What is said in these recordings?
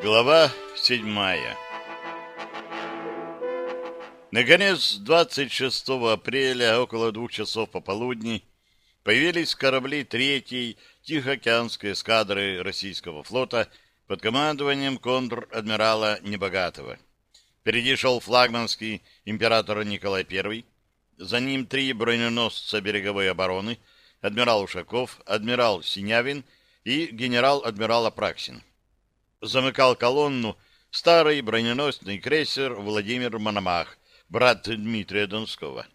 Глава седьмая Наконец, 26 апреля, около двух часов пополудни, появились корабли третьей Тихоокеанской эскадры российского флота под командованием контр-адмирала Небогатого. Впереди шел флагманский император Николай I, за ним три броненосца береговой обороны, адмирал Ушаков, адмирал Синявин и генерал-адмирал Апраксин. Замыкал колонну старый броненосный крейсер Владимир Мономах, брат Дмитрия Донского.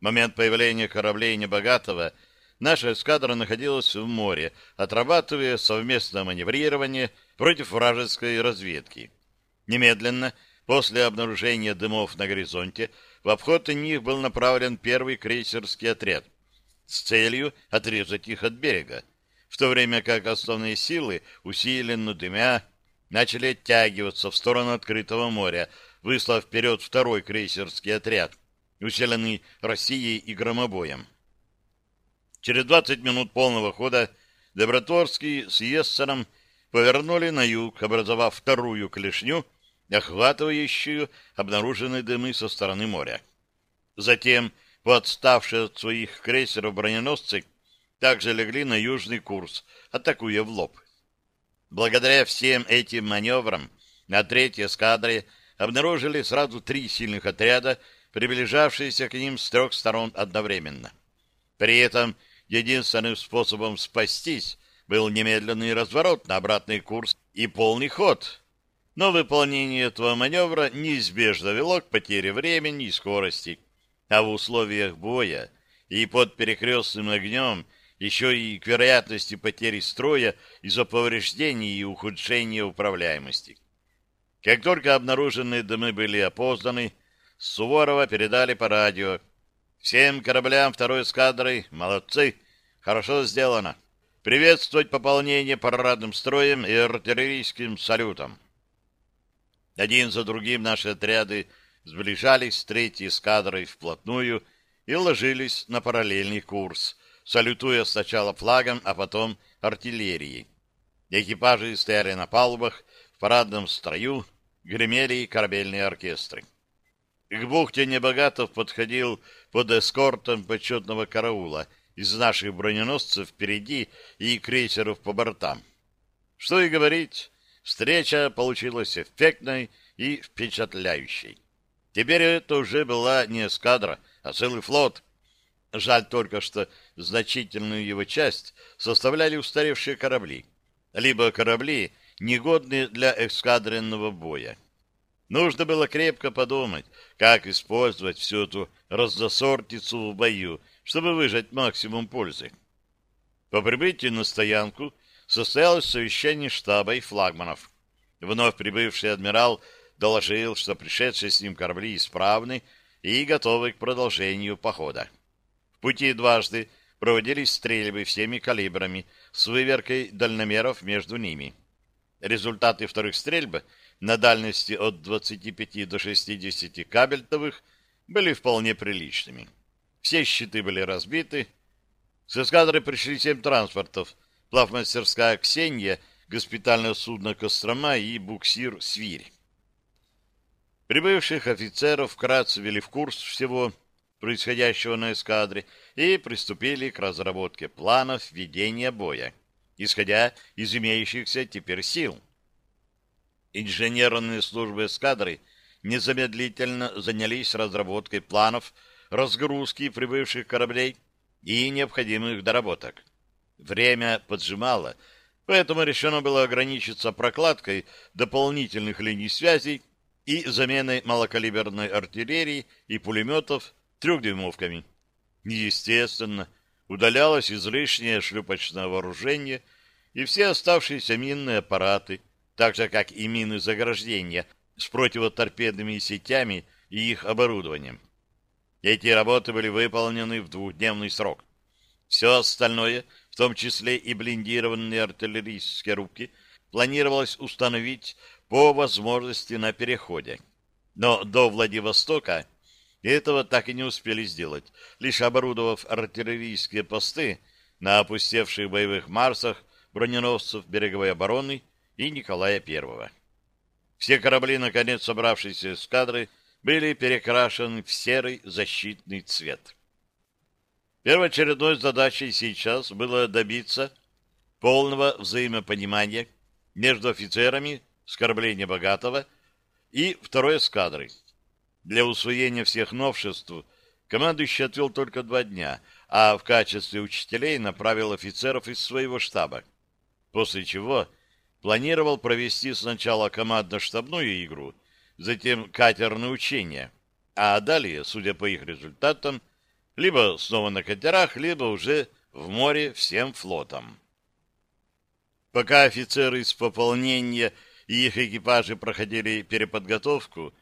В момент появления кораблей Небогатого наша эскадра находилась в море, отрабатывая совместное маневрирование против вражеской разведки. Немедленно, после обнаружения дымов на горизонте, в обход них был направлен первый крейсерский отряд с целью отрезать их от берега, в то время как основные силы, усиленно дымя, начали оттягиваться в сторону открытого моря, выслав вперед второй крейсерский отряд, усиленный Россией и громобоем. Через 20 минут полного хода Доброторский с Ессером повернули на юг, образовав вторую клешню, охватывающую обнаруженные дымы со стороны моря. Затем, подставшие от своих крейсеров броненосцы, также легли на южный курс, атакуя в лоб. Благодаря всем этим маневрам на третьей эскадре обнаружили сразу три сильных отряда, приближавшиеся к ним с трех сторон одновременно. При этом единственным способом спастись был немедленный разворот на обратный курс и полный ход. Но выполнение этого маневра неизбежно вело к потере времени и скорости, а в условиях боя и под перекрестным огнем еще и к вероятности потери строя из-за повреждений и ухудшения управляемости. Как только обнаруженные дымы были опознаны, Суворова передали по радио. Всем кораблям второй эскадры молодцы, хорошо сделано. Приветствовать пополнение парадным строем и артиллерийским салютом. Один за другим наши отряды сближались с третьей эскадрой вплотную и ложились на параллельный курс, салютуя сначала флагом, а потом артиллерией. Экипажи стояли на палубах, парадном строю гремели корабельные оркестры. К бухте Небогатов подходил под эскортом почетного караула из наших броненосцев впереди и крейсеров по бортам. Что и говорить, встреча получилась эффектной и впечатляющей. Теперь это уже была не эскадра, а целый флот. Жаль только, что значительную его часть составляли устаревшие корабли, либо корабли, негодные для эскадренного боя. Нужно было крепко подумать, как использовать всю эту разносортицу в бою, чтобы выжать максимум пользы. По прибытии на стоянку состоялось совещание штаба и флагманов. Вновь прибывший адмирал доложил, что пришедшие с ним корабли исправны и готовы к продолжению похода. Пути дважды проводились стрельбы всеми калибрами с выверкой дальномеров между ними. Результаты вторых стрельб на дальности от 25 до 60 кабельтовых были вполне приличными. Все щиты были разбиты. С эскадры пришли семь транспортов. Плавмастерская «Ксенья», госпитальное судно «Кострома» и буксир «Свирь». Прибывших офицеров вкратце ввели в курс всего происходящего на эскадре и приступили к разработке планов ведения боя, исходя из имеющихся теперь сил. Инженерные службы эскадры незамедлительно занялись разработкой планов разгрузки прибывших кораблей и необходимых доработок. Время поджимало, поэтому решено было ограничиться прокладкой дополнительных линий связей и заменой малокалиберной артиллерии и пулеметов трехдюймовками. Естественно, удалялось излишнее шлюпочное вооружение и все оставшиеся минные аппараты, так же, как и мины заграждения с противоторпедными сетями и их оборудованием. Эти работы были выполнены в двухдневный срок. Все остальное, в том числе и блиндированные артиллерийские рубки, планировалось установить по возможности на переходе. Но до Владивостока этого так и не успели сделать, лишь оборудовав артиллерийские посты на опустевших боевых Марсах броненосцев береговой обороны и Николая I. Все корабли, наконец собравшиеся эскадры, были перекрашены в серый защитный цвет. Первоочередной задачей сейчас было добиться полного взаимопонимания между офицерами с кораблей Небогатого и второй эскадры. Для усвоения всех новшеств командующий отвел только два дня, а в качестве учителей направил офицеров из своего штаба, после чего планировал провести сначала командно-штабную игру, затем катерные учения, а далее, судя по их результатам, либо снова на катерах, либо уже в море всем флотом. Пока офицеры из пополнения и их экипажи проходили переподготовку,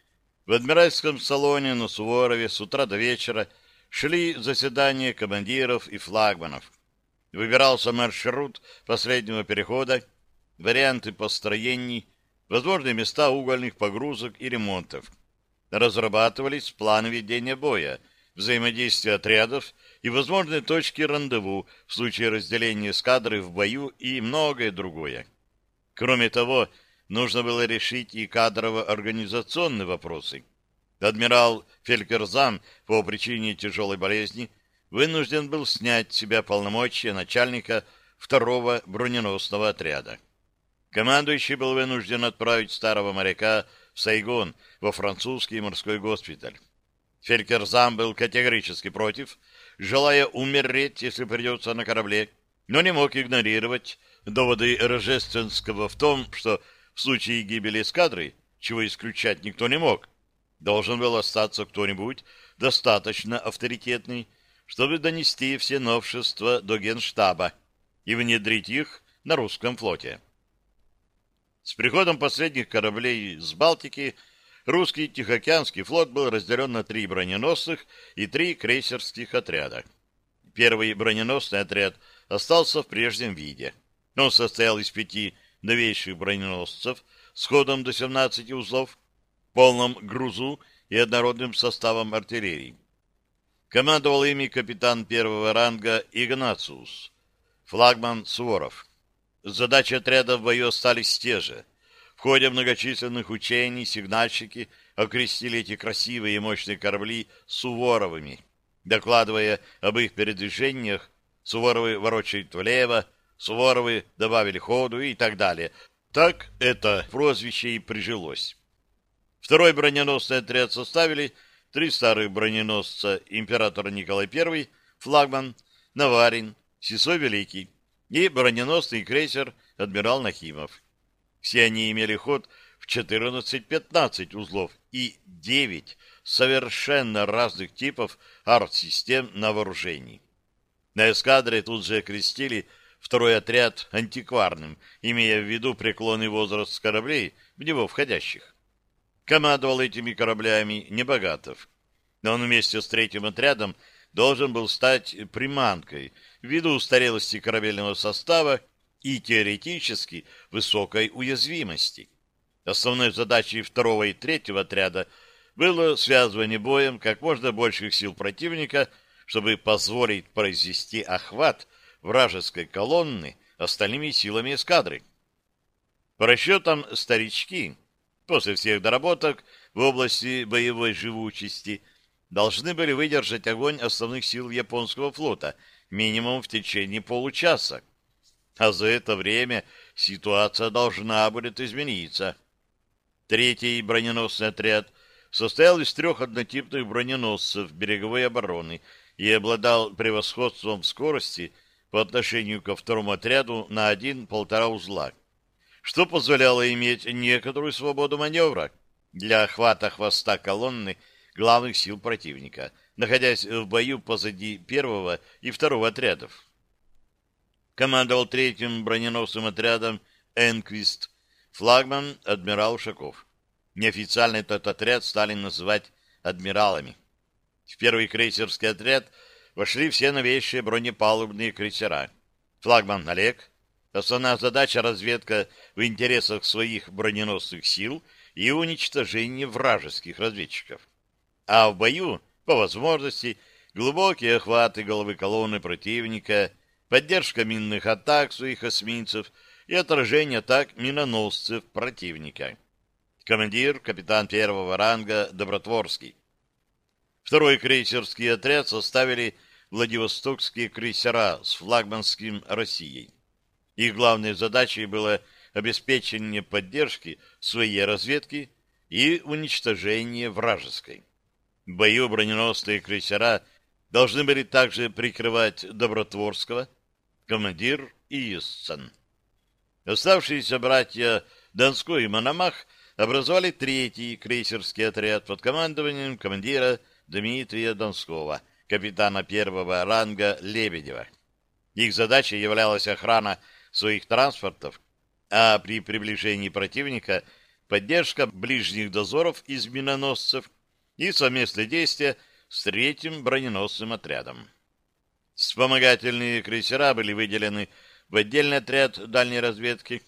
в адмиральском салоне на Суворове с утра до вечера шли заседания командиров и флагманов. Выбирался маршрут последнего перехода, варианты построений, возможные места угольных погрузок и ремонтов. Разрабатывались планы ведения боя — взаимодействие отрядов и возможные точки рандеву в случае разделения эскадры в бою и многое другое. Кроме того, нужно было решить и кадрово-организационные вопросы. Адмирал Фелькерзам по причине тяжелой болезни вынужден был снять с себя полномочия начальника второго броненосного отряда. Командующий был вынужден отправить старого моряка в Сайгон во французский морской госпиталь. Фелькерзам был категорически против, желая умереть, если придется на корабле, но не мог игнорировать доводы Рожественского в том, что в случае гибели эскадры, чего исключать никто не мог, должен был остаться кто-нибудь достаточно авторитетный, чтобы донести все новшества до генштаба и внедрить их на русском флоте. С приходом последних кораблей с Балтики – русский Тихоокеанский флот был разделен на три броненосных и три крейсерских отряда. Первый броненосный отряд остался в прежнем виде. Он состоял из пяти новейших броненосцев с ходом до 17 узлов, полном грузу и однородным составом артиллерии. Командовал ими капитан первого ранга Игнациус, флагман Суворов. Задачи отряда в бою остались те же — в ходе многочисленных учений сигнальщики окрестили эти красивые и мощные корабли Суворовыми. Докладывая об их передвижениях, Суворовы ворочают влево, Суворовы добавили ходу и так далее. Так это прозвище и прижилось. Второй броненосный отряд составили три старых броненосца император Николай I, флагман, Наварин, Сисой Великий и броненосный крейсер адмирал Нахимов. Все они имели ход в 14-15 узлов и 9 совершенно разных типов арт-систем на вооружении. На эскадре тут же окрестили второй отряд антикварным, имея в виду преклонный возраст кораблей, в него входящих. Командовал этими кораблями Небогатов, но он вместе с третьим отрядом должен был стать приманкой ввиду устарелости корабельного состава и теоретически высокой уязвимости. Основной задачей второго и третьего отряда было связывание боем как можно больших сил противника, чтобы позволить произвести охват вражеской колонны остальными силами эскадры. По расчетам старички, после всех доработок в области боевой живучести, должны были выдержать огонь основных сил японского флота минимум в течение получаса а за это время ситуация должна будет измениться. Третий броненосный отряд состоял из трех однотипных броненосцев береговой обороны и обладал превосходством в скорости по отношению ко второму отряду на один-полтора узла, что позволяло иметь некоторую свободу маневра для охвата хвоста колонны главных сил противника, находясь в бою позади первого и второго отрядов командовал третьим броненосным отрядом «Энквист», флагман адмирал Ушаков. Неофициально этот отряд стали называть адмиралами. В первый крейсерский отряд вошли все новейшие бронепалубные крейсера. Флагман Олег, основная задача разведка в интересах своих броненосных сил и уничтожение вражеских разведчиков. А в бою, по возможности, глубокие охваты головы колонны противника поддержка минных атак своих эсминцев и отражение атак миноносцев противника. командир, капитан первого ранга Добротворский. Второй крейсерский отряд составили Владивостокские крейсера с флагманским Россией. Их главной задачей было обеспечение поддержки своей разведки и уничтожение вражеской. В бою броненосные крейсера должны были также прикрывать Добротворского, командир и Юсцен. Оставшиеся братья Донской и Мономах образовали третий крейсерский отряд под командованием командира Дмитрия Донского, капитана первого ранга Лебедева. Их задачей являлась охрана своих транспортов, а при приближении противника поддержка ближних дозоров из миноносцев и совместные действия с третьим броненосным отрядом. Вспомогательные крейсера были выделены в отдельный отряд дальней разведки.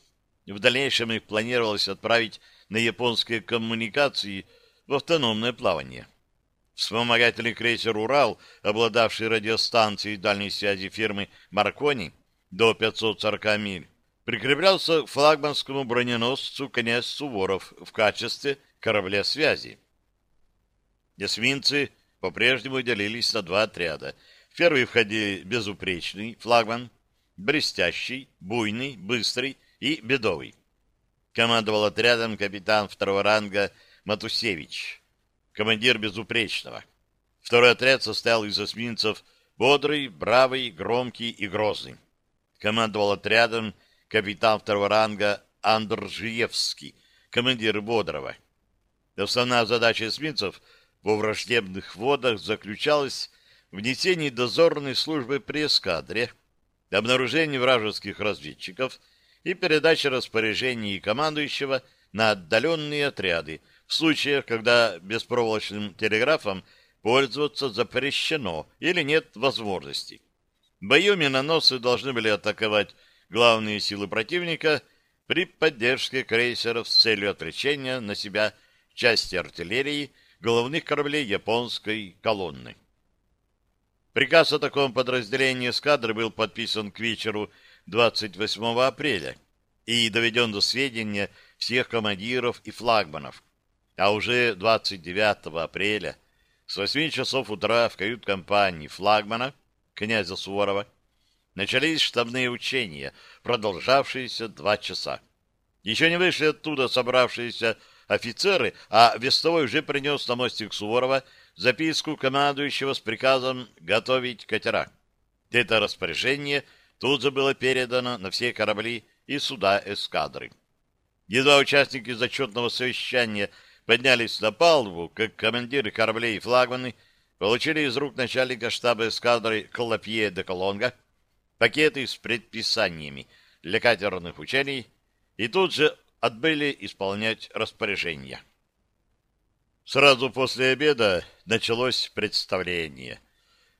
В дальнейшем их планировалось отправить на японские коммуникации в автономное плавание. Вспомогательный крейсер «Урал», обладавший радиостанцией дальней связи фирмы «Маркони» до 540 миль, прикреплялся к флагманскому броненосцу «Князь Суворов» в качестве корабля связи. Эсминцы по-прежнему делились на два отряда. В первый входили безупречный флагман, блестящий, буйный, быстрый и бедовый. Командовал отрядом капитан второго ранга Матусевич, командир безупречного. Второй отряд состоял из эсминцев бодрый, бравый, громкий и грозный. Командовал отрядом капитан второго ранга Андржиевский, командир бодрого. Основная задача эсминцев во враждебных водах заключалась в несении дозорной службы при эскадре, обнаружении вражеских разведчиков и передаче распоряжений командующего на отдаленные отряды в случаях, когда беспроволочным телеграфом пользоваться запрещено или нет возможности. В бою миноносы должны были атаковать главные силы противника при поддержке крейсеров с целью отвлечения на себя части артиллерии головных кораблей японской колонны. Приказ о таком подразделении эскадры был подписан к вечеру 28 апреля и доведен до сведения всех командиров и флагманов. А уже 29 апреля с 8 часов утра в кают-компании флагмана князя Суворова начались штабные учения, продолжавшиеся два часа. Еще не вышли оттуда собравшиеся офицеры, а Вестовой уже принес на мостик Суворова записку командующего с приказом готовить катера. Это распоряжение тут же было передано на все корабли и суда эскадры. Едва участники зачетного совещания поднялись на палубу, как командиры кораблей и флагманы получили из рук начальника штаба эскадры Колопье де Колонга пакеты с предписаниями для катерных учений и тут же отбыли исполнять распоряжения. Сразу после обеда началось представление.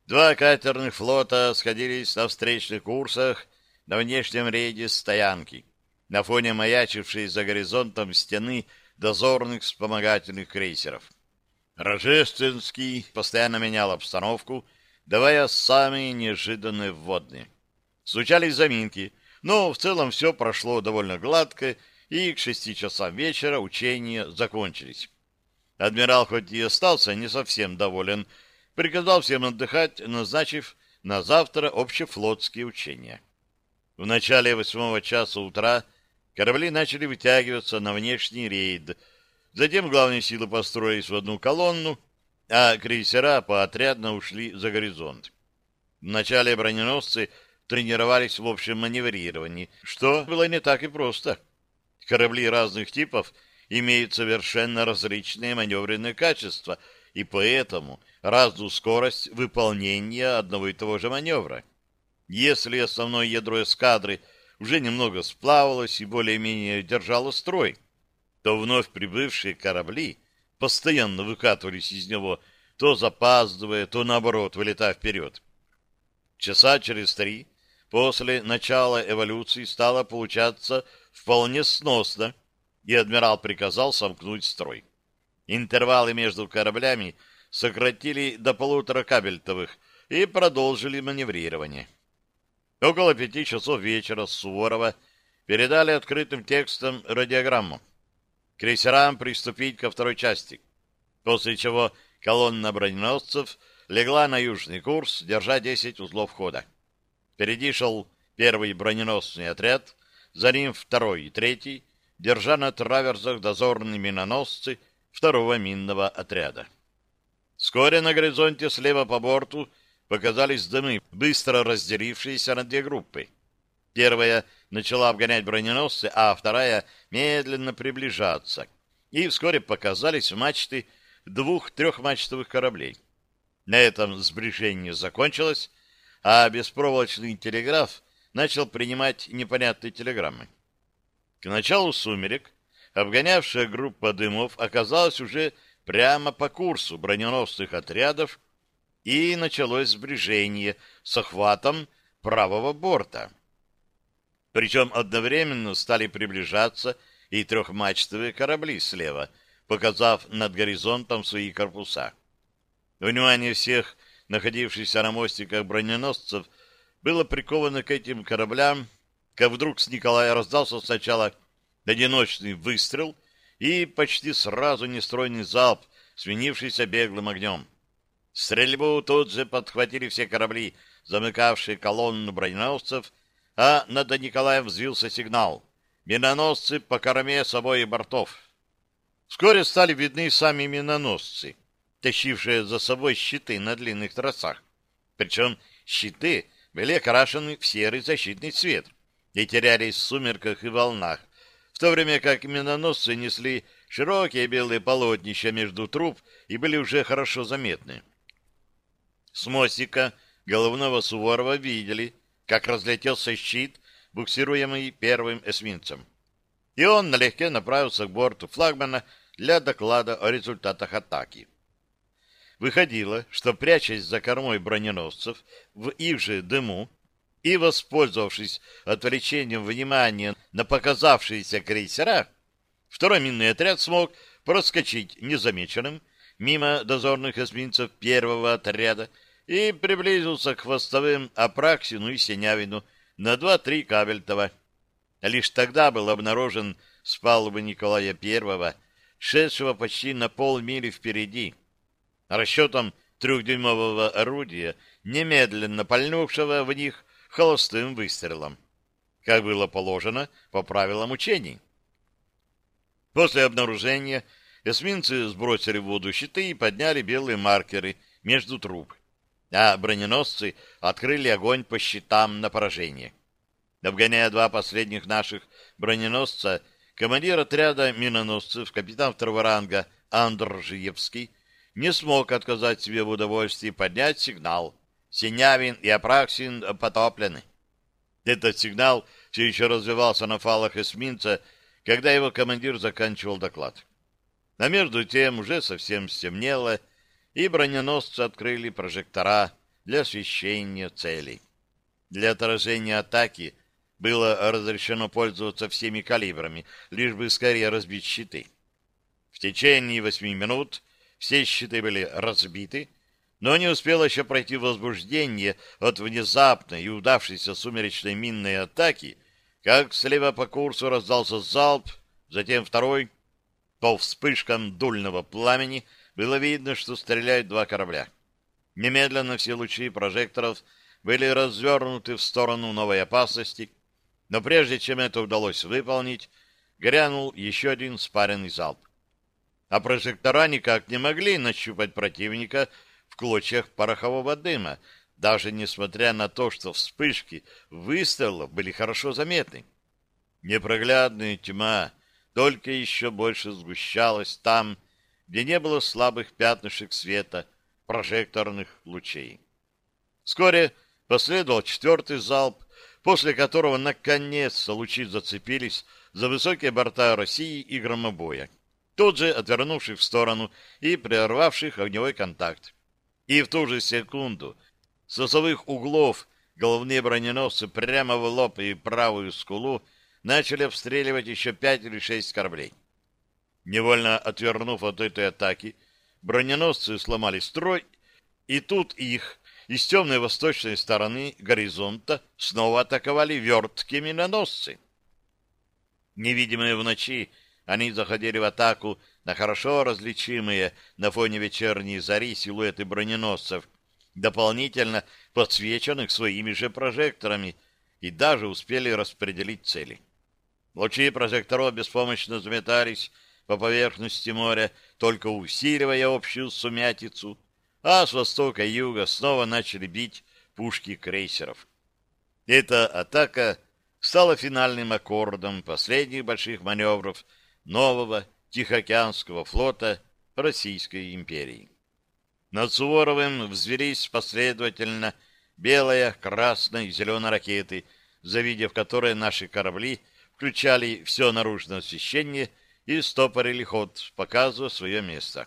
Два катерных флота сходились на встречных курсах на внешнем рейде стоянки, на фоне маячившей за горизонтом стены дозорных вспомогательных крейсеров. Рожественский постоянно менял обстановку, давая самые неожиданные вводные. Случались заминки, но в целом все прошло довольно гладко, и к шести часам вечера учения закончились. Адмирал хоть и остался не совсем доволен, приказал всем отдыхать, назначив на завтра общефлотские учения. В начале восьмого часа утра корабли начали вытягиваться на внешний рейд, затем главные силы построились в одну колонну, а крейсера поотрядно ушли за горизонт. Вначале броненосцы тренировались в общем маневрировании, что было не так и просто. Корабли разных типов имеют совершенно различные маневренные качества и поэтому разную скорость выполнения одного и того же маневра. Если основное ядро эскадры уже немного сплавалось и более-менее держало строй, то вновь прибывшие корабли постоянно выкатывались из него, то запаздывая, то наоборот, вылетая вперед. Часа через три после начала эволюции стало получаться вполне сносно, и адмирал приказал сомкнуть строй. Интервалы между кораблями сократили до полутора кабельтовых и продолжили маневрирование. Около пяти часов вечера Суворова передали открытым текстом радиограмму. крейсерам приступить ко второй части, после чего колонна броненосцев легла на южный курс, держа 10 узлов хода. Впереди шел первый броненосный отряд, за ним второй и третий, держа на траверзах дозорные миноносцы второго минного отряда. Вскоре на горизонте слева по борту показались дымы, быстро разделившиеся на две группы. Первая начала обгонять броненосцы, а вторая медленно приближаться. И вскоре показались мачты двух трехмачтовых кораблей. На этом сближение закончилось, а беспроволочный телеграф начал принимать непонятные телеграммы. К началу сумерек обгонявшая группа дымов оказалась уже прямо по курсу броненосных отрядов, и началось сближение с охватом правого борта. Причем одновременно стали приближаться и трехмачтовые корабли слева, показав над горизонтом свои корпуса. Внимание всех находившихся на мостиках броненосцев было приковано к этим кораблям, как вдруг с Николая раздался сначала одиночный выстрел и почти сразу нестройный залп, свинившийся беглым огнем. Стрельбу тут же подхватили все корабли, замыкавшие колонну броненосцев, а над Николаем взвился сигнал. Миноносцы по корме с обоих бортов. Вскоре стали видны сами миноносцы, тащившие за собой щиты на длинных тросах. Причем щиты были окрашены в серый защитный цвет и терялись в сумерках и волнах, в то время как миноносцы несли широкие белые полотнища между труб и были уже хорошо заметны. С мостика головного Суворова видели, как разлетелся щит, буксируемый первым эсминцем. И он налегке направился к борту флагмана для доклада о результатах атаки. Выходило, что, прячась за кормой броненосцев в их же дыму и воспользовавшись отвлечением внимания на показавшиеся крейсера, второй минный отряд смог проскочить незамеченным мимо дозорных эсминцев первого отряда и приблизился к хвостовым Апраксину и Синявину на два-три кабельтова. Лишь тогда был обнаружен с палубы Николая I, шедшего почти на полмили впереди, расчетом трехдюймового орудия, немедленно пальнувшего в них холостым выстрелом, как было положено по правилам учений. После обнаружения эсминцы сбросили в воду щиты и подняли белые маркеры между труб а броненосцы открыли огонь по щитам на поражение. Обгоняя два последних наших броненосца, командир отряда миноносцев, капитан второго ранга Андржиевский, не смог отказать себе в удовольствии поднять сигнал. Синявин и Апраксин потоплены. Этот сигнал все еще развивался на фалах эсминца, когда его командир заканчивал доклад. А между тем уже совсем стемнело, и броненосцы открыли прожектора для освещения целей. Для отражения атаки было разрешено пользоваться всеми калибрами, лишь бы скорее разбить щиты. В течение восьми минут все щиты были разбиты, но не успело еще пройти возбуждение от внезапной и удавшейся сумеречной минной атаки, как слева по курсу раздался залп, затем второй. По вспышкам дульного пламени — было видно, что стреляют два корабля. Немедленно все лучи прожекторов были развернуты в сторону новой опасности, но прежде чем это удалось выполнить, грянул еще один спаренный залп. А прожектора никак не могли нащупать противника в клочьях порохового дыма, даже несмотря на то, что вспышки выстрелов были хорошо заметны. Непроглядная тьма только еще больше сгущалась там, где не было слабых пятнышек света, прожекторных лучей. Вскоре последовал четвертый залп, после которого наконец-то лучи зацепились за высокие борта России и громобоя, тут же отвернувших в сторону и прервавших огневой контакт. И в ту же секунду с осовых углов головные броненосцы прямо в лоб и правую скулу начали обстреливать еще пять или шесть кораблей. Невольно отвернув от этой атаки, броненосцы сломали строй, и тут их из темной восточной стороны горизонта снова атаковали верткие миноносцы. Невидимые в ночи, они заходили в атаку на хорошо различимые на фоне вечерней зари силуэты броненосцев, дополнительно подсвеченных своими же прожекторами, и даже успели распределить цели. Лучи прожекторов беспомощно заметались по поверхности моря, только усиливая общую сумятицу, а с востока и юга снова начали бить пушки крейсеров. Эта атака стала финальным аккордом последних больших маневров нового Тихоокеанского флота Российской империи. Над Суворовым взвелись последовательно белая, красная и зеленая ракеты, завидев которые наши корабли включали все наружное освещение и стопорили ход, показывая свое место.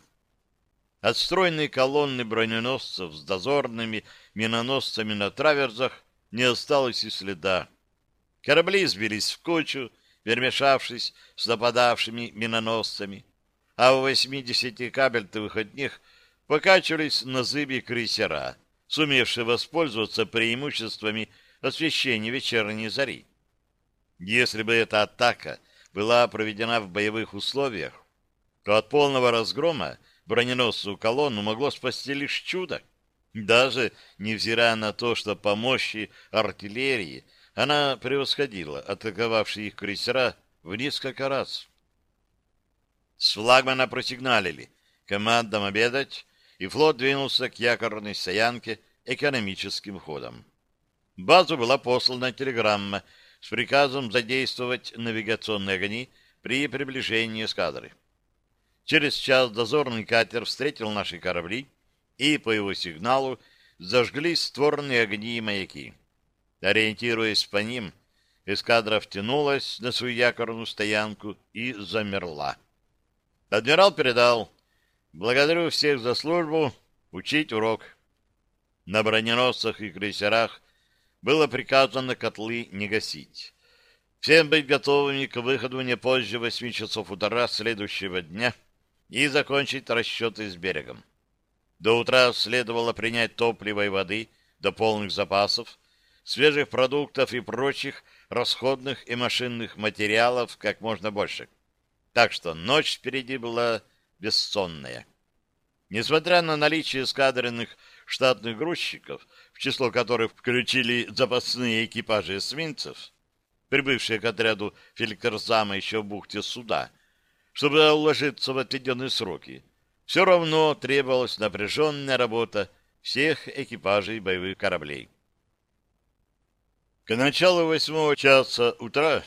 От стройной колонны броненосцев с дозорными миноносцами на траверзах не осталось и следа. Корабли сбились в кучу, перемешавшись с нападавшими миноносцами, а у 80 кабельтовых от них покачивались на зыбе крейсера, сумевшие воспользоваться преимуществами освещения вечерней зари. Если бы эта атака была проведена в боевых условиях, то от полного разгрома броненосцу колонну могло спасти лишь чудо. Даже невзирая на то, что по мощи артиллерии она превосходила атаковавшие их крейсера в несколько раз. С флагмана просигналили. Командам обедать, и флот двинулся к якорной стоянке экономическим ходом. В базу была послана телеграмма с приказом задействовать навигационные огни при приближении эскадры. Через час дозорный катер встретил наши корабли, и по его сигналу зажглись створные огни и маяки. Ориентируясь по ним, эскадра втянулась на свою якорную стоянку и замерла. Адмирал передал «Благодарю всех за службу, учить урок». На броненосцах и крейсерах было приказано котлы не гасить. Всем быть готовыми к выходу не позже восьми часов утра следующего дня и закончить расчеты с берегом. До утра следовало принять топливо и воды до полных запасов, свежих продуктов и прочих расходных и машинных материалов как можно больше. Так что ночь впереди была бессонная. Несмотря на наличие эскадренных штатных грузчиков, в число которых включили запасные экипажи эсминцев, прибывшие к отряду Феликерзама еще в бухте суда, чтобы уложиться в отведенные сроки, все равно требовалась напряженная работа всех экипажей боевых кораблей. К началу восьмого часа утра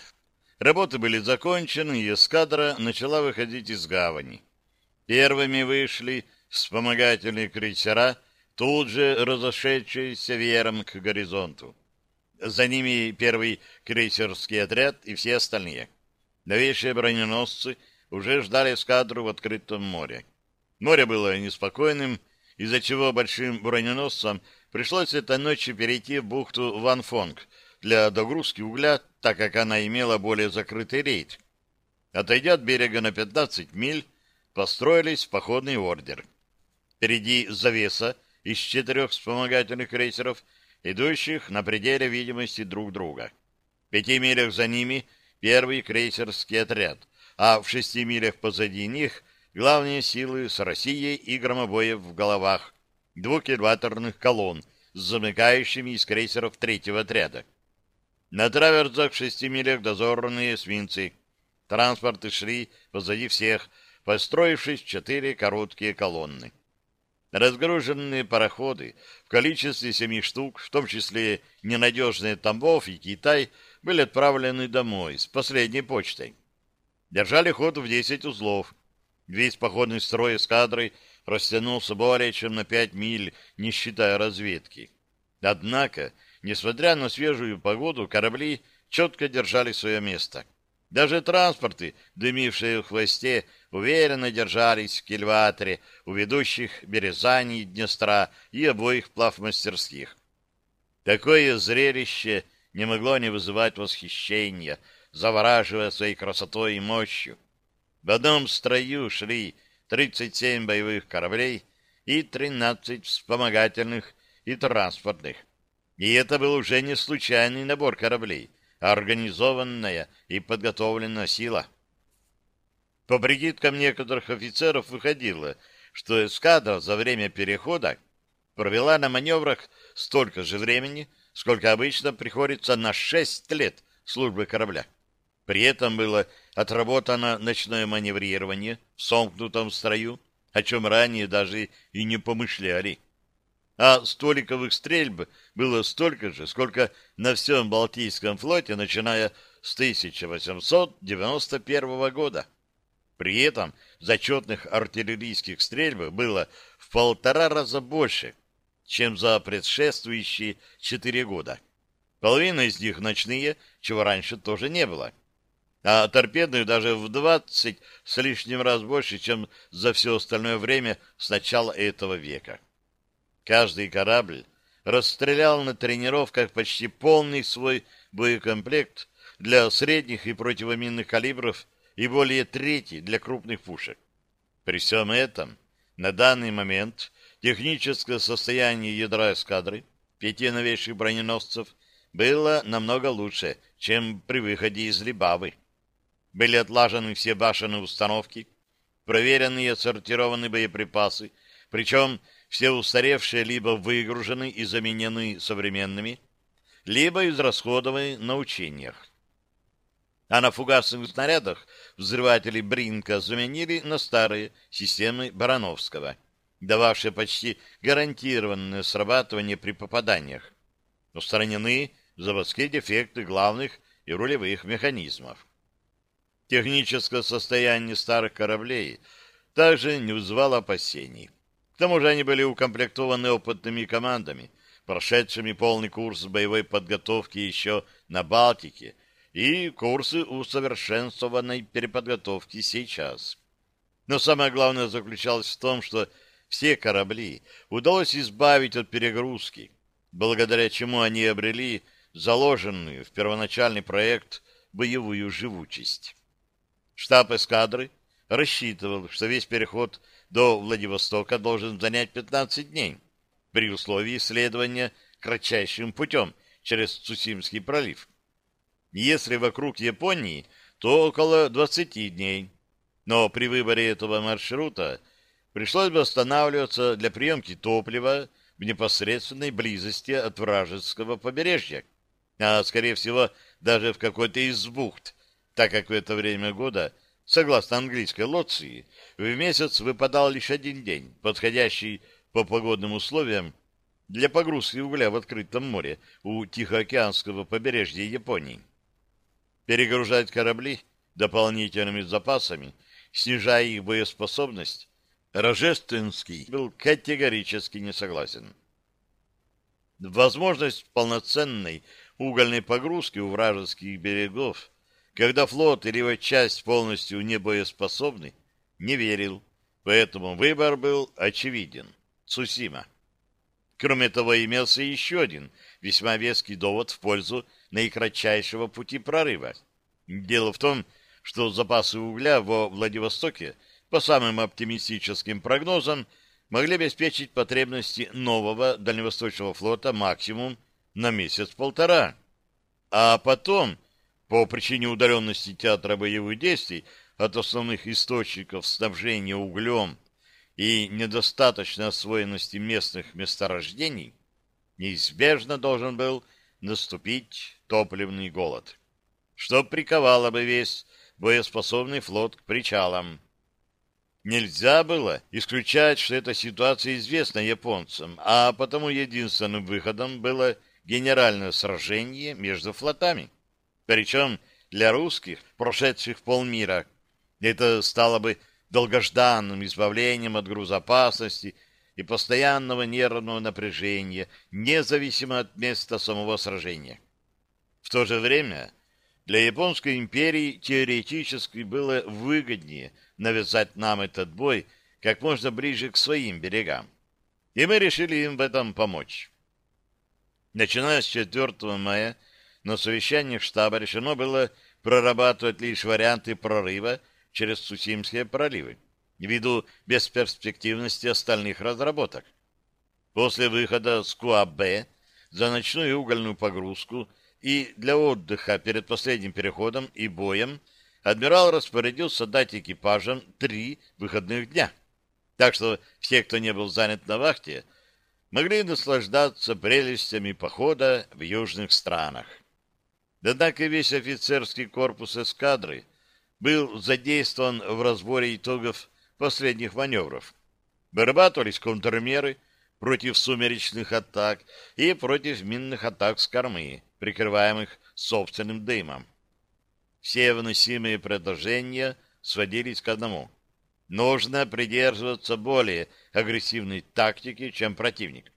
работы были закончены, и эскадра начала выходить из гавани. Первыми вышли вспомогательные крейсера, тут же разошедшиеся веером к горизонту. За ними первый крейсерский отряд и все остальные. Новейшие броненосцы уже ждали эскадру в открытом море. Море было неспокойным, из-за чего большим броненосцам пришлось этой ночью перейти в бухту Ван Фонг, для догрузки угля, так как она имела более закрытый рейд. Отойдя от берега на 15 миль, построились в походный ордер. Впереди завеса из четырех вспомогательных крейсеров, идущих на пределе видимости друг друга. В пяти милях за ними первый крейсерский отряд, а в шести милях позади них главные силы с Россией и громобоев в головах двух элеваторных колонн с замыкающими из крейсеров третьего отряда. На траверзах в шести милях дозорные эсминцы. Транспорты шли позади всех, построившись четыре короткие колонны. Разгруженные пароходы в количестве семи штук, в том числе ненадежные Тамбов и Китай, были отправлены домой с последней почтой. Держали ход в десять узлов. Весь походный строй эскадры растянулся более чем на пять миль, не считая разведки. Однако Несмотря на свежую погоду, корабли четко держали свое место. Даже транспорты, дымившие в хвосте, уверенно держались в кильваторе у ведущих Березани Днестра и обоих плавмастерских. Такое зрелище не могло не вызывать восхищения, завораживая своей красотой и мощью. В одном строю шли 37 боевых кораблей и 13 вспомогательных и транспортных. И это был уже не случайный набор кораблей, организованная и подготовленная сила. По прикидкам некоторых офицеров выходило, что эскадра за время перехода провела на маневрах столько же времени, сколько обычно приходится на шесть лет службы корабля. При этом было отработано ночное маневрирование в сомкнутом строю, о чем ранее даже и не помышляли. А столиковых стрельб было столько же, сколько на всем Балтийском флоте, начиная с 1891 года. При этом зачетных артиллерийских стрельб было в полтора раза больше, чем за предшествующие четыре года. Половина из них ночные, чего раньше тоже не было. А торпедные даже в двадцать с лишним раз больше, чем за все остальное время с начала этого века. Каждый корабль расстрелял на тренировках почти полный свой боекомплект для средних и противоминных калибров и более трети для крупных пушек. При всем этом, на данный момент техническое состояние ядра эскадры пяти новейших броненосцев было намного лучше, чем при выходе из Либавы. Были отлажены все башенные установки, проверены и отсортированы боеприпасы, причем все устаревшие либо выгружены и заменены современными, либо израсходованы на учениях. А на фугасных снарядах взрыватели Бринка заменили на старые системы Барановского, дававшие почти гарантированное срабатывание при попаданиях. Устранены заводские дефекты главных и рулевых механизмов. Техническое состояние старых кораблей также не вызывало опасений. К тому же они были укомплектованы опытными командами, прошедшими полный курс боевой подготовки еще на Балтике и курсы усовершенствованной переподготовки сейчас. Но самое главное заключалось в том, что все корабли удалось избавить от перегрузки, благодаря чему они обрели заложенную в первоначальный проект боевую живучесть. Штаб эскадры рассчитывал, что весь переход до Владивостока должен занять 15 дней при условии следования кратчайшим путем через Цусимский пролив. Если вокруг Японии, то около 20 дней. Но при выборе этого маршрута пришлось бы останавливаться для приемки топлива в непосредственной близости от вражеского побережья, а, скорее всего, даже в какой-то из бухт, так как в это время года – Согласно английской лоции, в месяц выпадал лишь один день, подходящий по погодным условиям для погрузки угля в открытом море у Тихоокеанского побережья Японии. Перегружать корабли дополнительными запасами, снижая их боеспособность, Рожественский был категорически не согласен. Возможность полноценной угольной погрузки у вражеских берегов когда флот или его часть полностью не боеспособны, не верил, поэтому выбор был очевиден — Цусима. Кроме того, имелся еще один весьма веский довод в пользу наикратчайшего пути прорыва. Дело в том, что запасы угля во Владивостоке, по самым оптимистическим прогнозам, могли обеспечить потребности нового Дальневосточного флота максимум на месяц-полтора. А потом по причине удаленности театра боевых действий от основных источников снабжения углем и недостаточной освоенности местных месторождений, неизбежно должен был наступить топливный голод, что приковало бы весь боеспособный флот к причалам. Нельзя было исключать, что эта ситуация известна японцам, а потому единственным выходом было генеральное сражение между флотами. Причем для русских, прошедших полмира, это стало бы долгожданным избавлением от грузопасности и постоянного нервного напряжения, независимо от места самого сражения. В то же время для Японской империи теоретически было выгоднее навязать нам этот бой как можно ближе к своим берегам. И мы решили им в этом помочь. Начиная с 4 мая на совещаниях штаба решено было прорабатывать лишь варианты прорыва через Сусимские проливы, ввиду бесперспективности остальных разработок. После выхода с Куабе за ночную угольную погрузку и для отдыха перед последним переходом и боем адмирал распорядился дать экипажам три выходных дня. Так что все, кто не был занят на вахте, могли наслаждаться прелестями похода в южных странах. Однако весь офицерский корпус эскадры был задействован в разборе итогов последних маневров. Вырабатывались контрмеры против сумеречных атак и против минных атак с кормы, прикрываемых собственным дымом. Все вносимые предложения сводились к одному. Нужно придерживаться более агрессивной тактики, чем противник.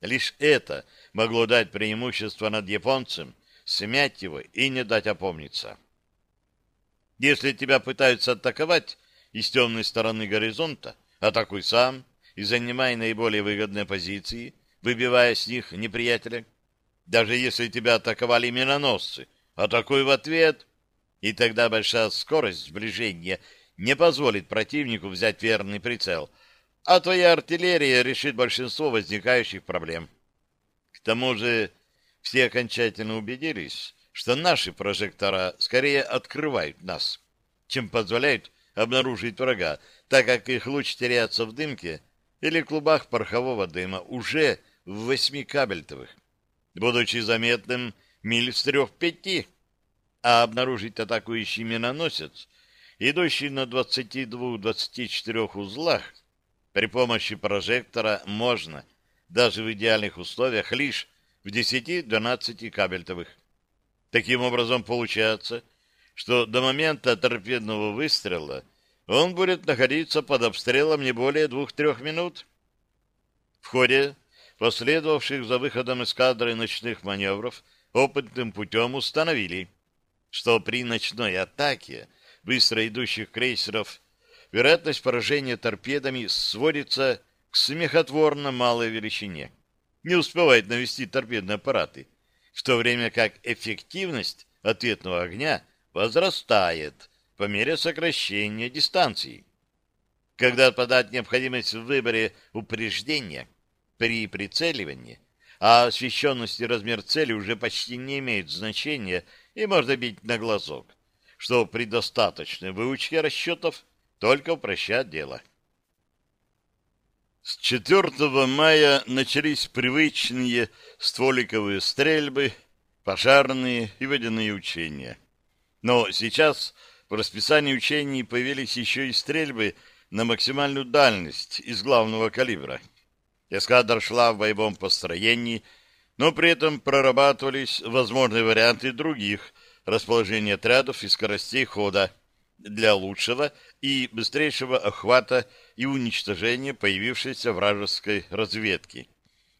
Лишь это могло дать преимущество над японцем, смять его и не дать опомниться. Если тебя пытаются атаковать из темной стороны горизонта, атакуй сам и занимай наиболее выгодные позиции, выбивая с них неприятеля. Даже если тебя атаковали миноносцы, атакуй в ответ и тогда большая скорость сближения не позволит противнику взять верный прицел, а твоя артиллерия решит большинство возникающих проблем. К тому же все окончательно убедились, что наши прожектора скорее открывают нас, чем позволяют обнаружить врага, так как их луч теряется в дымке или клубах порохового дыма уже в восьми кабельтовых, будучи заметным миль с трех-пяти а обнаружить атакующий миноносец, идущий на 22-24 узлах, при помощи прожектора можно, даже в идеальных условиях, лишь в 10-12 кабельтовых. Таким образом, получается, что до момента торпедного выстрела он будет находиться под обстрелом не более двух-трех минут. В ходе последовавших за выходом эскадры ночных маневров опытным путем установили, что при ночной атаке быстро идущих крейсеров вероятность поражения торпедами сводится к смехотворно малой величине. Не успевает навести торпедные аппараты, в то время как эффективность ответного огня возрастает по мере сокращения дистанции. Когда отпадает необходимость в выборе упреждения при прицеливании, а освещенность и размер цели уже почти не имеют значения и можно бить на глазок, что при достаточной выучке расчетов только упрощает дело. С 4 мая начались привычные стволиковые стрельбы, пожарные и водяные учения. Но сейчас в расписании учений появились еще и стрельбы на максимальную дальность из главного калибра. Эскадра шла в боевом построении – но при этом прорабатывались возможные варианты других расположений отрядов и скоростей хода для лучшего и быстрейшего охвата и уничтожения появившейся вражеской разведки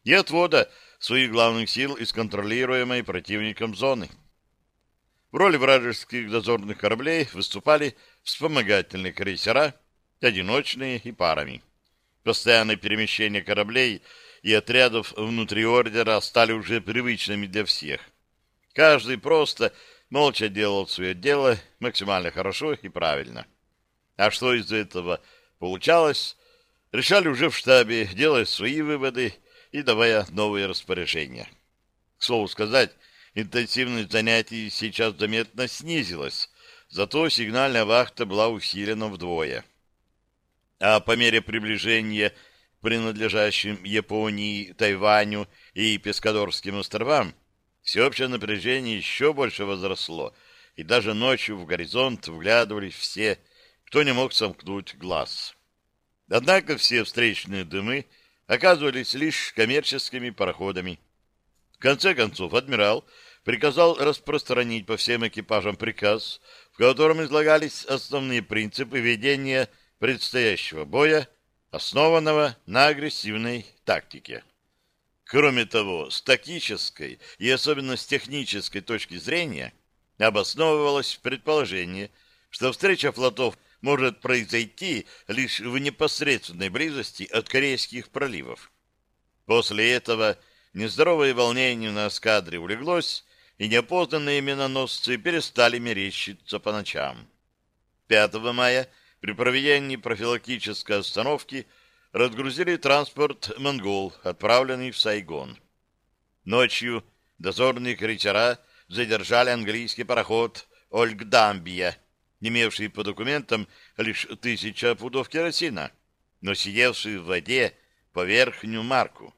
и отвода своих главных сил из контролируемой противником зоны. В роли вражеских дозорных кораблей выступали вспомогательные крейсера, одиночные и парами. Постоянное перемещение кораблей – и отрядов внутри ордера стали уже привычными для всех. Каждый просто молча делал свое дело максимально хорошо и правильно. А что из этого получалось, решали уже в штабе, делая свои выводы и давая новые распоряжения. К слову сказать, интенсивность занятий сейчас заметно снизилась, зато сигнальная вахта была усилена вдвое. А по мере приближения принадлежащим Японии, Тайваню и Пескадорским островам, всеобщее напряжение еще больше возросло, и даже ночью в горизонт вглядывались все, кто не мог сомкнуть глаз. Однако все встречные дымы оказывались лишь коммерческими пароходами. В конце концов, адмирал приказал распространить по всем экипажам приказ, в котором излагались основные принципы ведения предстоящего боя основанного на агрессивной тактике. Кроме того, с тактической и особенно с технической точки зрения обосновывалось предположение, что встреча флотов может произойти лишь в непосредственной близости от Корейских проливов. После этого нездоровое волнение на эскадре улеглось, и неопознанные миноносцы перестали мерещиться по ночам. 5 мая при проведении профилактической остановки разгрузили транспорт «Монгол», отправленный в Сайгон. Ночью дозорные крейсера задержали английский пароход «Ольгдамбия», имевший по документам лишь тысяча пудов керосина, но сидевший в воде по верхнюю марку.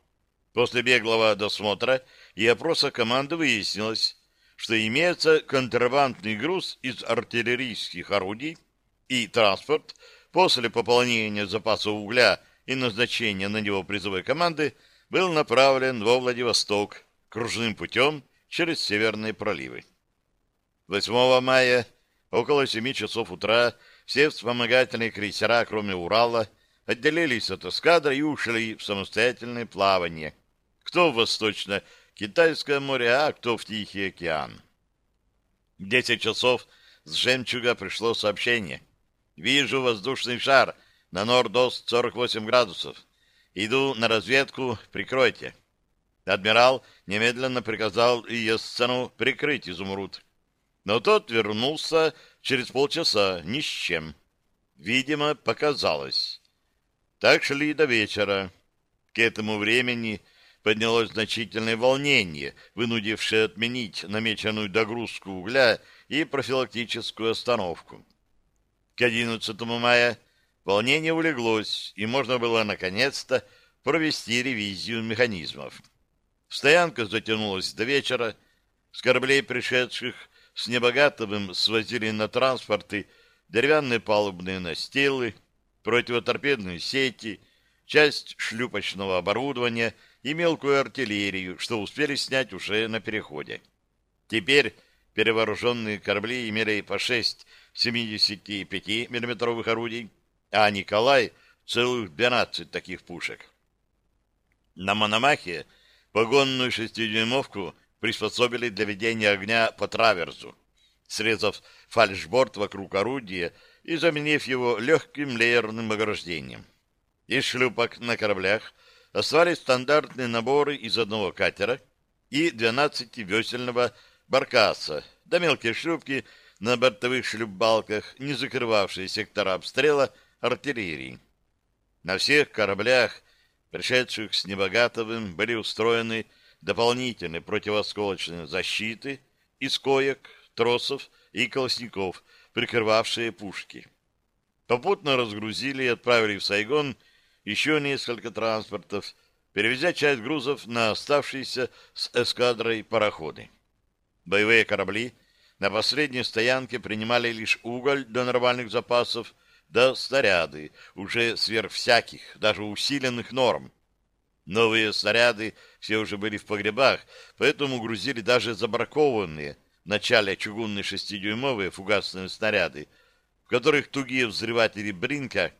После беглого досмотра и опроса команды выяснилось, что имеется контрабандный груз из артиллерийских орудий и транспорт после пополнения запаса угля и назначения на него призовой команды был направлен во Владивосток кружным путем через северные проливы. 8 мая около 7 часов утра все вспомогательные крейсера, кроме Урала, отделились от эскадры и ушли в самостоятельное плавание. Кто в восточно Китайское море, а кто в Тихий океан. В десять часов с «Жемчуга» пришло сообщение. «Вижу воздушный шар на норд-ост 48 градусов. Иду на разведку, прикройте». Адмирал немедленно приказал Иессену прикрыть изумруд. Но тот вернулся через полчаса ни с чем. Видимо, показалось. Так шли до вечера. К этому времени поднялось значительное волнение, вынудившее отменить намеченную догрузку угля и профилактическую остановку. К 11 мая волнение улеглось, и можно было наконец-то провести ревизию механизмов. Стоянка затянулась до вечера, с кораблей, пришедших с Небогатовым, свозили на транспорты деревянные палубные настилы, противоторпедные сети, часть шлюпочного оборудования — и мелкую артиллерию, что успели снять уже на переходе. Теперь перевооруженные корабли имели по 6 75 миллиметровых орудий, а Николай — целых 12 таких пушек. На Мономахе погонную шестидюймовку приспособили для ведения огня по траверзу, срезав фальшборд вокруг орудия и заменив его легким леерным ограждением. Из шлюпок на кораблях оставались стандартные наборы из одного катера и 12-весельного баркаса, да мелкие шлюпки на бортовых шлюпбалках, не закрывавшие сектора обстрела артиллерии. На всех кораблях, пришедших с Небогатовым, были устроены дополнительные противосколочные защиты из коек, тросов и колосников, прикрывавшие пушки. Попутно разгрузили и отправили в Сайгон еще несколько транспортов, перевезя часть грузов на оставшиеся с эскадрой пароходы. Боевые корабли на последней стоянке принимали лишь уголь до нормальных запасов, да снаряды, уже сверх всяких, даже усиленных норм. Новые снаряды все уже были в погребах, поэтому грузили даже забракованные в начале чугунные шестидюймовые фугасные снаряды, в которых тугие взрыватели Бринка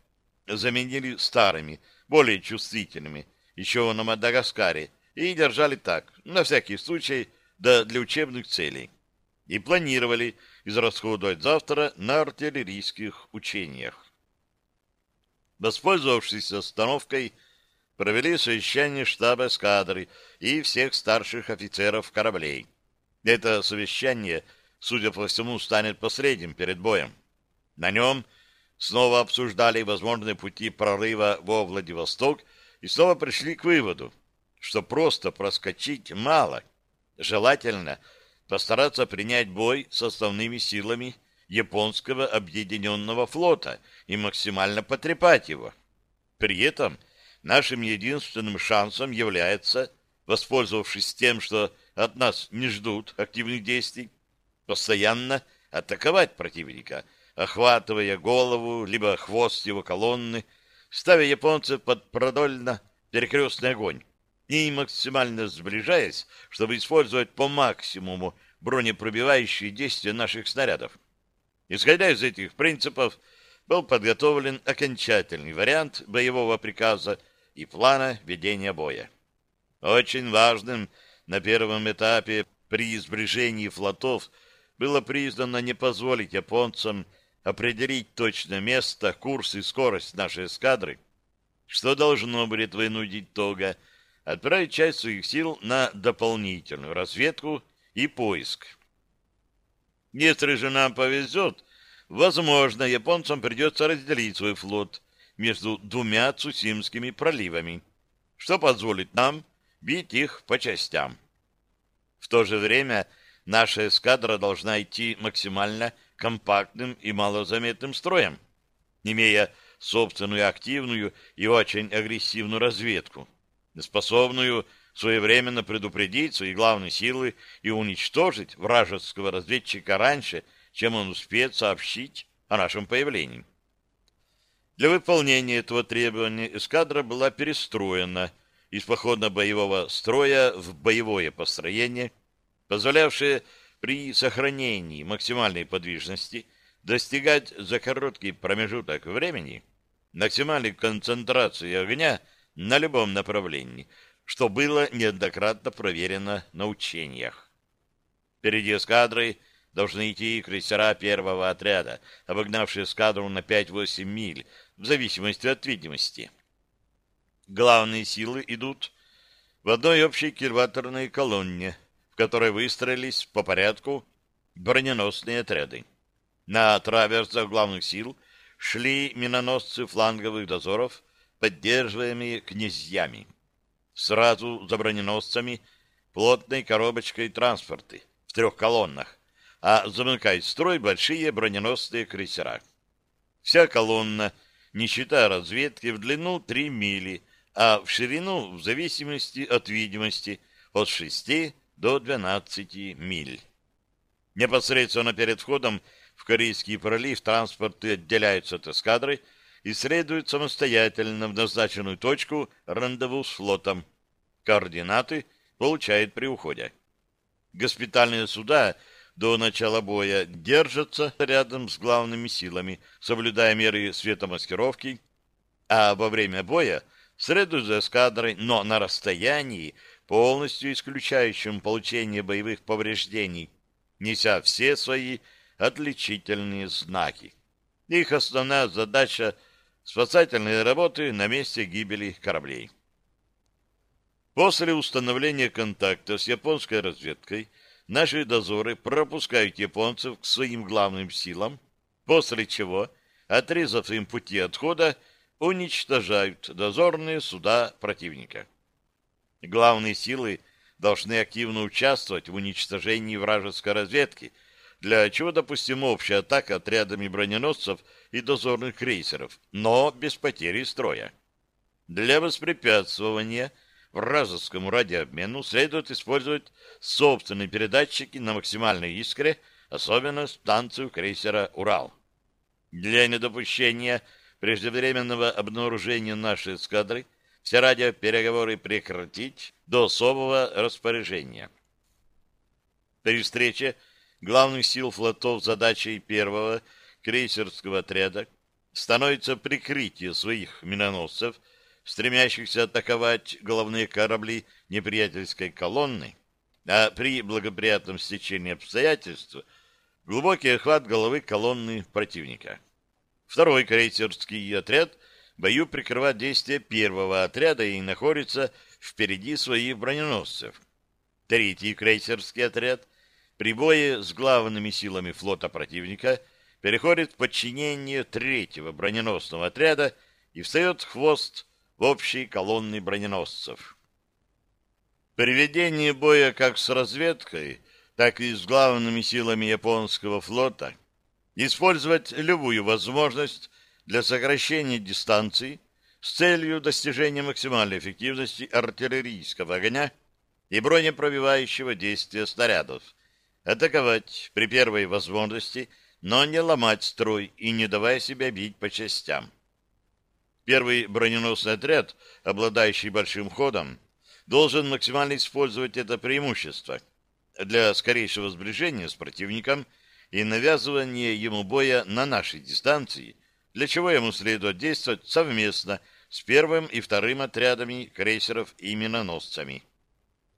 заменили старыми, более чувствительными, еще на Мадагаскаре, и держали так, на всякий случай, да для учебных целей. И планировали израсходовать завтра на артиллерийских учениях. Воспользовавшись остановкой, провели совещание штаба эскадры и всех старших офицеров кораблей. Это совещание, судя по всему, станет последним перед боем. На нем снова обсуждали возможные пути прорыва во Владивосток и снова пришли к выводу, что просто проскочить мало. Желательно постараться принять бой с основными силами японского объединенного флота и максимально потрепать его. При этом нашим единственным шансом является, воспользовавшись тем, что от нас не ждут активных действий, постоянно атаковать противника – охватывая голову, либо хвост его колонны, ставя японцев под продольно перекрестный огонь и максимально сближаясь, чтобы использовать по максимуму бронепробивающие действия наших снарядов. Исходя из этих принципов, был подготовлен окончательный вариант боевого приказа и плана ведения боя. Очень важным на первом этапе при сближении флотов было признано не позволить японцам определить точное место, курс и скорость нашей эскадры, что должно будет вынудить Тога отправить часть своих сил на дополнительную разведку и поиск. Если же нам повезет, возможно, японцам придется разделить свой флот между двумя Цусимскими проливами, что позволит нам бить их по частям. В то же время наша эскадра должна идти максимально компактным и малозаметным строем, имея собственную активную и очень агрессивную разведку, способную своевременно предупредить свои главные силы и уничтожить вражеского разведчика раньше, чем он успеет сообщить о нашем появлении. Для выполнения этого требования эскадра была перестроена из походно-боевого строя в боевое построение, позволявшее при сохранении максимальной подвижности достигать за короткий промежуток времени максимальной концентрации огня на любом направлении, что было неоднократно проверено на учениях. Впереди эскадры должны идти крейсера первого отряда, обогнавшие эскадру на 5-8 миль, в зависимости от видимости. Главные силы идут в одной общей кильваторной колонне, в которой выстроились по порядку броненосные отряды. На траверсах главных сил шли миноносцы фланговых дозоров, поддерживаемые князьями. Сразу за броненосцами плотной коробочкой транспорты в трех колоннах, а замыкает строй большие броненосные крейсера. Вся колонна, не считая разведки, в длину 3 мили, а в ширину, в зависимости от видимости, от 6 до 12 миль. Непосредственно перед входом в Корейский пролив транспорты отделяются от эскадры и следуют самостоятельно в назначенную точку рандеву с флотом. Координаты получает при уходе. Госпитальные суда до начала боя держатся рядом с главными силами, соблюдая меры светомаскировки, а во время боя следуют за эскадрой, но на расстоянии, полностью исключающем получение боевых повреждений, неся все свои отличительные знаки. Их основная задача — спасательные работы на месте гибели кораблей. После установления контакта с японской разведкой наши дозоры пропускают японцев к своим главным силам, после чего, отрезав им пути отхода, уничтожают дозорные суда противника. Главные силы должны активно участвовать в уничтожении вражеской разведки, для чего допустима общая атака отрядами броненосцев и дозорных крейсеров, но без потери строя. Для воспрепятствования вражескому радиообмену следует использовать собственные передатчики на максимальной искре, особенно станцию крейсера «Урал». Для недопущения преждевременного обнаружения нашей эскадры все радиопереговоры прекратить до особого распоряжения. При встрече главных сил флотов задачей первого крейсерского отряда становится прикрытие своих миноносцев – стремящихся атаковать головные корабли неприятельской колонны, а при благоприятном стечении обстоятельств глубокий охват головы колонны противника. Второй крейсерский отряд бою прикрывает действия первого отряда и находится впереди своих броненосцев. Третий крейсерский отряд при бое с главными силами флота противника переходит в подчинение третьего броненосного отряда и встает в хвост общей колонны броненосцев. Приведение боя как с разведкой, так и с главными силами японского флота, использовать любую возможность для сокращения дистанции с целью достижения максимальной эффективности артиллерийского огня и бронепробивающего действия снарядов, атаковать при первой возможности, но не ломать строй и не давая себя бить по частям. Первый броненосный отряд, обладающий большим ходом, должен максимально использовать это преимущество для скорейшего сближения с противником и навязывания ему боя на нашей дистанции, для чего ему следует действовать совместно с первым и вторым отрядами крейсеров и миноносцами.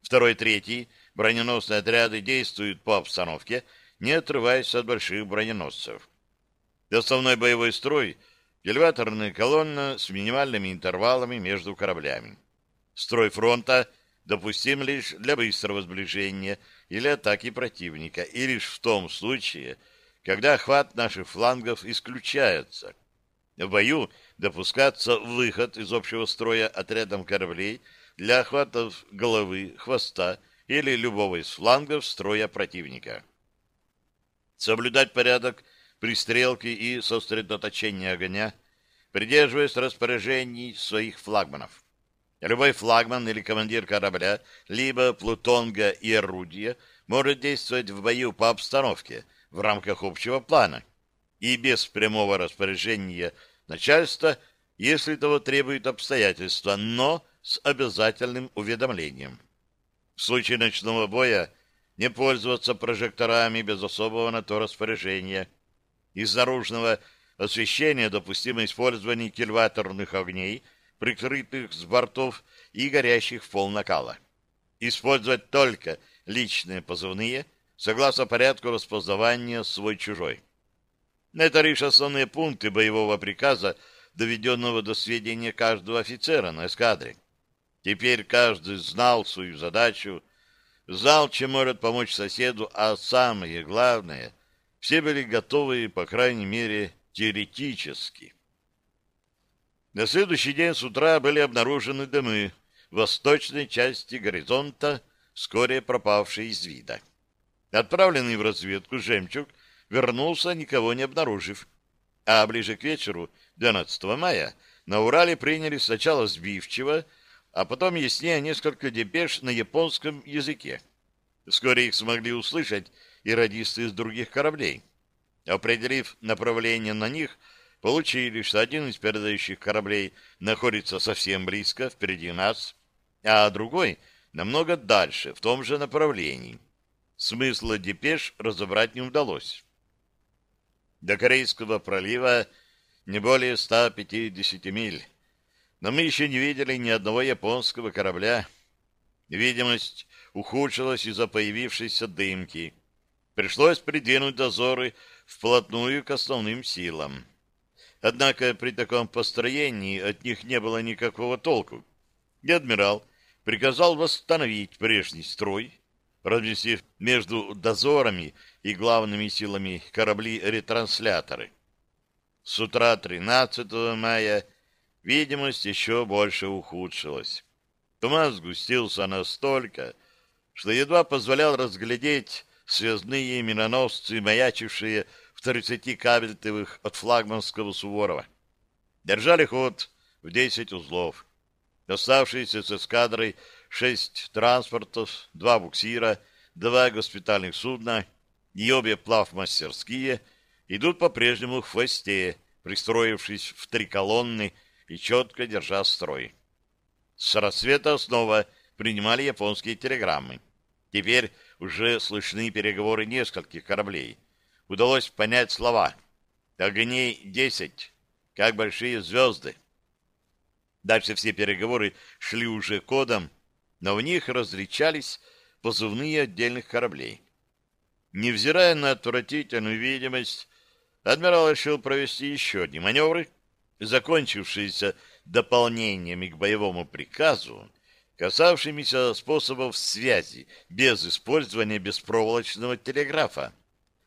Второй и третий броненосные отряды действуют по обстановке, не отрываясь от больших броненосцев. Основной боевой строй — элеваторная колонна с минимальными интервалами между кораблями. Строй фронта допустим лишь для быстрого сближения или атаки противника, и лишь в том случае, когда охват наших флангов исключается. В бою допускаться выход из общего строя отрядом кораблей для охватов головы, хвоста или любого из флангов строя противника. соблюдать порядок пристрелки и сосредоточения огня, придерживаясь распоряжений своих флагманов. Любой флагман или командир корабля, либо плутонга и орудия может действовать в бою по обстановке в рамках общего плана и без прямого распоряжения начальства, если того требует обстоятельства, но с обязательным уведомлением. В случае ночного боя не пользоваться прожекторами без особого на то распоряжения. Из наружного освещения допустимо использование кильваторных огней – прикрытых с бортов и горящих в пол накала. Использовать только личные позывные, согласно порядку распознавания свой-чужой. Это лишь основные пункты боевого приказа, доведенного до сведения каждого офицера на эскадре. Теперь каждый знал свою задачу, знал, чем может помочь соседу, а самое главное, все были готовы, по крайней мере, теоретически. На следующий день с утра были обнаружены дымы в восточной части горизонта, вскоре пропавшие из вида. Отправленный в разведку «Жемчуг» вернулся, никого не обнаружив. А ближе к вечеру, 12 мая, на Урале приняли сначала сбивчиво, а потом яснее несколько депеш на японском языке. Вскоре их смогли услышать и радисты из других кораблей. Определив направление на них, получили, что один из передающих кораблей находится совсем близко, впереди нас, а другой намного дальше, в том же направлении. Смысла депеш разобрать не удалось. До Корейского пролива не более 150 миль, но мы еще не видели ни одного японского корабля. Видимость ухудшилась из-за появившейся дымки. Пришлось придвинуть дозоры вплотную к основным силам. Однако при таком построении от них не было никакого толку. И адмирал приказал восстановить прежний строй, разместив между дозорами и главными силами корабли-ретрансляторы. С утра 13 мая видимость еще больше ухудшилась. Туман сгустился настолько, что едва позволял разглядеть связные миноносцы, маячившие в 30 кабельтовых от флагманского Суворова. Держали ход в 10 узлов. Оставшиеся с эскадрой шесть транспортов, два буксира, два госпитальных судна и обе плавмастерские идут по-прежнему в хвосте, пристроившись в три колонны и четко держа строй. С рассвета снова принимали японские телеграммы. Теперь уже слышны переговоры нескольких кораблей удалось понять слова. Огней десять, как большие звезды. Дальше все переговоры шли уже кодом, но в них различались позывные отдельных кораблей. Невзирая на отвратительную видимость, адмирал решил провести еще одни маневры, закончившиеся дополнениями к боевому приказу, касавшимися способов связи без использования беспроволочного телеграфа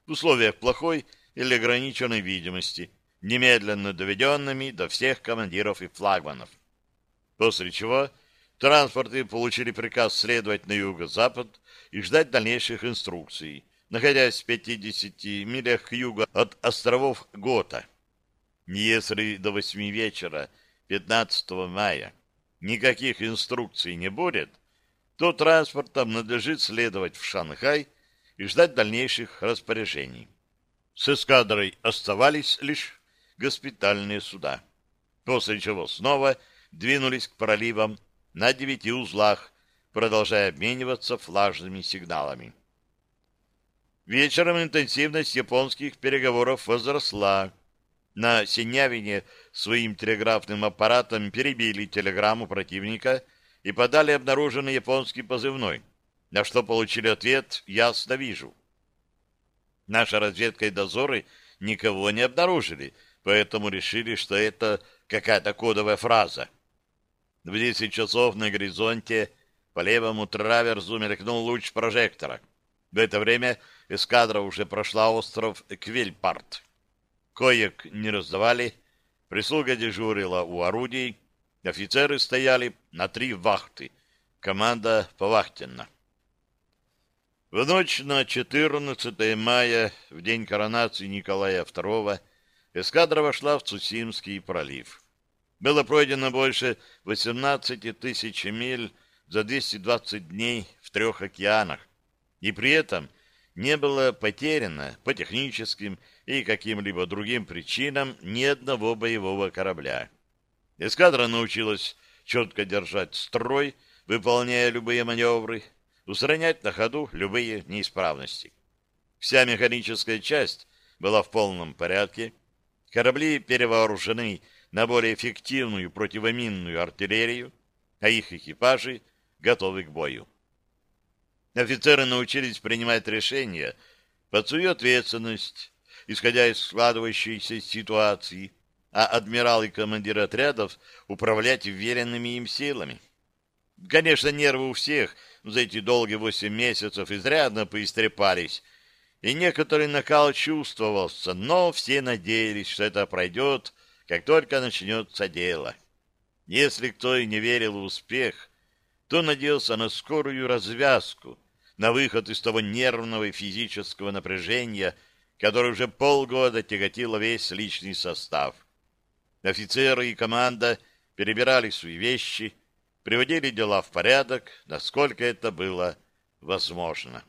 в условиях плохой или ограниченной видимости, немедленно доведенными до всех командиров и флагманов. После чего транспорты получили приказ следовать на юго-запад и ждать дальнейших инструкций, находясь в 50 милях к югу от островов Гота. Если до 8 вечера 15 мая никаких инструкций не будет, то транспортам надлежит следовать в Шанхай и ждать дальнейших распоряжений. С эскадрой оставались лишь госпитальные суда, после чего снова двинулись к проливам на девяти узлах, продолжая обмениваться флажными сигналами. Вечером интенсивность японских переговоров возросла. На Синявине своим телеграфным аппаратом перебили телеграмму противника и подали обнаруженный японский позывной — на что получили ответ «ясно вижу». Наша разведка и дозоры никого не обнаружили, поэтому решили, что это какая-то кодовая фраза. В 10 часов на горизонте по левому траверзу мелькнул луч прожектора. В это время эскадра уже прошла остров Квельпарт. Коек не раздавали, прислуга дежурила у орудий, офицеры стояли на три вахты, команда повахтенно. В ночь на 14 мая, в день коронации Николая II, эскадра вошла в Цусимский пролив. Было пройдено больше 18 тысяч миль за 220 дней в трех океанах, и при этом не было потеряно по техническим и каким-либо другим причинам ни одного боевого корабля. Эскадра научилась четко держать строй, выполняя любые маневры, устранять на ходу любые неисправности. Вся механическая часть была в полном порядке, корабли перевооружены на более эффективную противоминную артиллерию, а их экипажи готовы к бою. Офицеры научились принимать решения под свою ответственность, исходя из складывающейся ситуации, а адмирал и командиры отрядов управлять веренными им силами. Конечно, нервы у всех за эти долгие восемь месяцев изрядно поистрепались, и некоторый накал чувствовался, но все надеялись, что это пройдет, как только начнется дело. Если кто и не верил в успех, то надеялся на скорую развязку, на выход из того нервного и физического напряжения, которое уже полгода тяготило весь личный состав. Офицеры и команда перебирали свои вещи, приводили дела в порядок, насколько это было возможно.